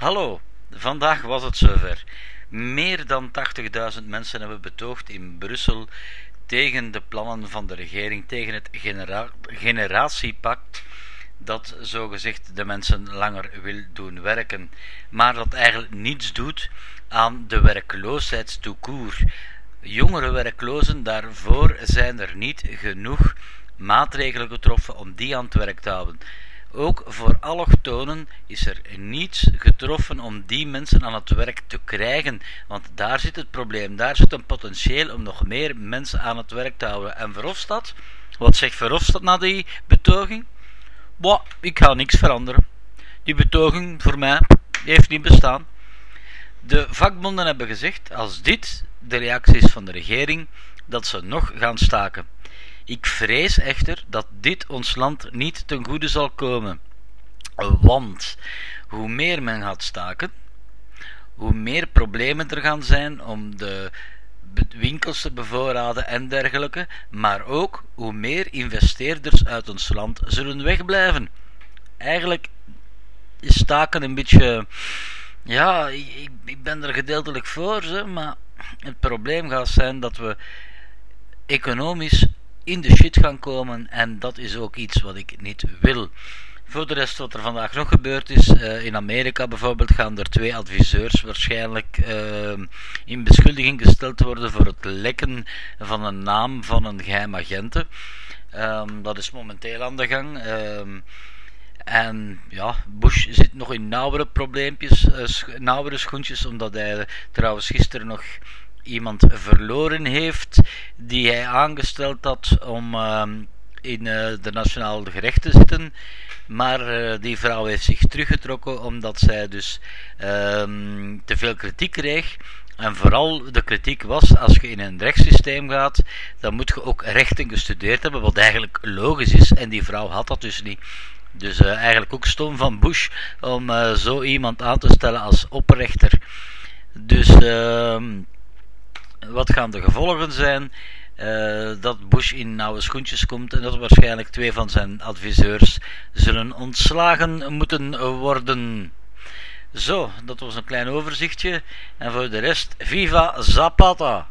Hallo, vandaag was het zover. Meer dan 80.000 mensen hebben betoogd in Brussel tegen de plannen van de regering, tegen het genera generatiepact dat zogezegd de mensen langer wil doen werken, maar dat eigenlijk niets doet aan de werkloosheidstoekoer. Jongere werklozen, daarvoor zijn er niet genoeg maatregelen getroffen om die aan het werk te houden. Ook voor allochtonen is er niets getroffen om die mensen aan het werk te krijgen, want daar zit het probleem, daar zit een potentieel om nog meer mensen aan het werk te houden. En Verhofstadt, wat zegt Verhofstadt na die betoging? Boah, ik ga niks veranderen. Die betoging voor mij heeft niet bestaan. De vakbonden hebben gezegd, als dit de reactie is van de regering, dat ze nog gaan staken. Ik vrees echter dat dit ons land niet ten goede zal komen. Want hoe meer men gaat staken, hoe meer problemen er gaan zijn om de winkels te bevoorraden en dergelijke, maar ook hoe meer investeerders uit ons land zullen wegblijven. Eigenlijk is staken een beetje. Ja, ik, ik ben er gedeeltelijk voor, maar het probleem gaat zijn dat we economisch in de shit gaan komen en dat is ook iets wat ik niet wil. Voor de rest wat er vandaag nog gebeurd is, uh, in Amerika bijvoorbeeld gaan er twee adviseurs waarschijnlijk uh, in beschuldiging gesteld worden voor het lekken van een naam van een geheim agente. Um, dat is momenteel aan de gang. Um, en ja, Bush zit nog in nauwere probleempjes, uh, nauwere schoentjes, omdat hij trouwens gisteren nog iemand verloren heeft die hij aangesteld had om uh, in uh, de nationale gerecht te zitten. Maar uh, die vrouw heeft zich teruggetrokken omdat zij dus ehm, te veel kritiek kreeg. En vooral de kritiek was, als je in een rechtssysteem gaat, dan moet je ook rechten gestudeerd hebben, wat eigenlijk logisch is. En die vrouw had dat dus niet. Dus uh, eigenlijk ook stom van Bush om zo iemand aan te stellen als oprechter. Dus uh, wat gaan de gevolgen zijn? Uh, dat Bush in nauwe schoentjes komt en dat waarschijnlijk twee van zijn adviseurs zullen ontslagen moeten worden. Zo, dat was een klein overzichtje. En voor de rest, Viva Zapata!